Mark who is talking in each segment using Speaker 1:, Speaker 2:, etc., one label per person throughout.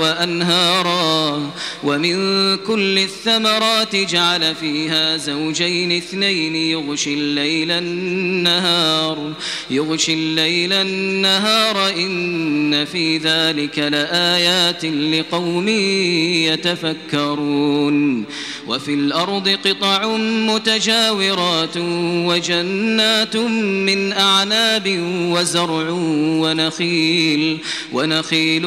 Speaker 1: وأنهارا ومن كل الثمرات جعل فيها زوجين اثنين يغشي الليل النهار يغشي الليل النهار إن في ذلك لآيات لقوم يتفكرون وفي الأرض قطع متجاورات وجنات من أعناب وزرع ونخيل ونخيل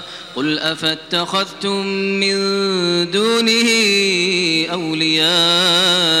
Speaker 1: قل أفاتخذتم من دونه أولياء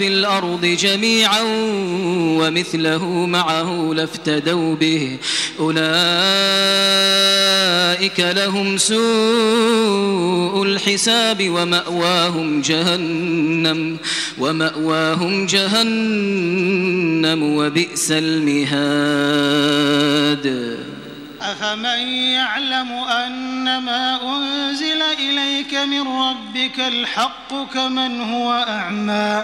Speaker 1: الأرض جميعا ومثله معه لافتدوا به. أولئك لهم سوء الحساب ومأواهم جهنم ومأواهم جهنم وبئس المهاد.
Speaker 2: أفمن يعلم أن ما أنزل إليك من ربك الحق كمن هو أعمى؟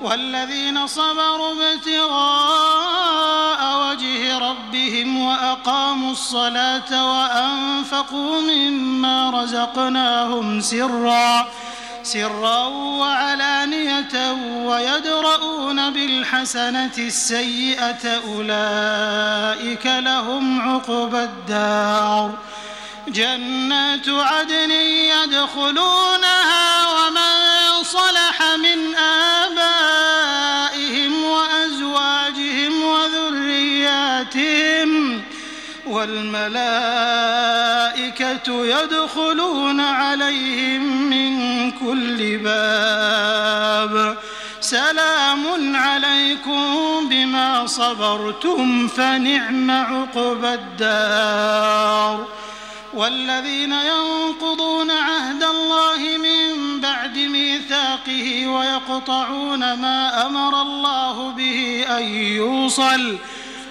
Speaker 2: والذين صبروا ابتغاء وجه ربهم وأقاموا الصلاة وأنفقوا مما رزقناهم سرًّا سرا وعلانية ويدرؤون بالحسنة السيئة أولئك لهم عقبى الدار. جنات عدن يدخلونها ومن صلح من والملائكة يدخلون عليهم من كل باب. سلام عليكم بما صبرتم فنعم عقبى الدار. والذين ينقضون عهد الله من بعد ميثاقه ويقطعون ما أمر الله به أن يوصل.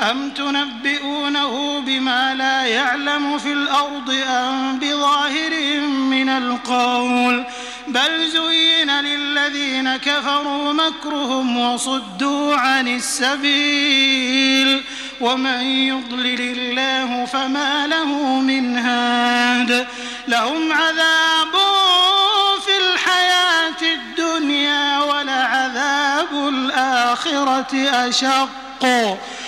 Speaker 2: أم تنبئونه بما لا يعلم في الأرض أم بظاهر من القول؟ بل زين للذين كفروا مكرهم وصدوا عن السبيل. ومن يضلل الله فما له من هاد. لهم عذاب في الحياة الدنيا ولعذاب الآخرة أشق.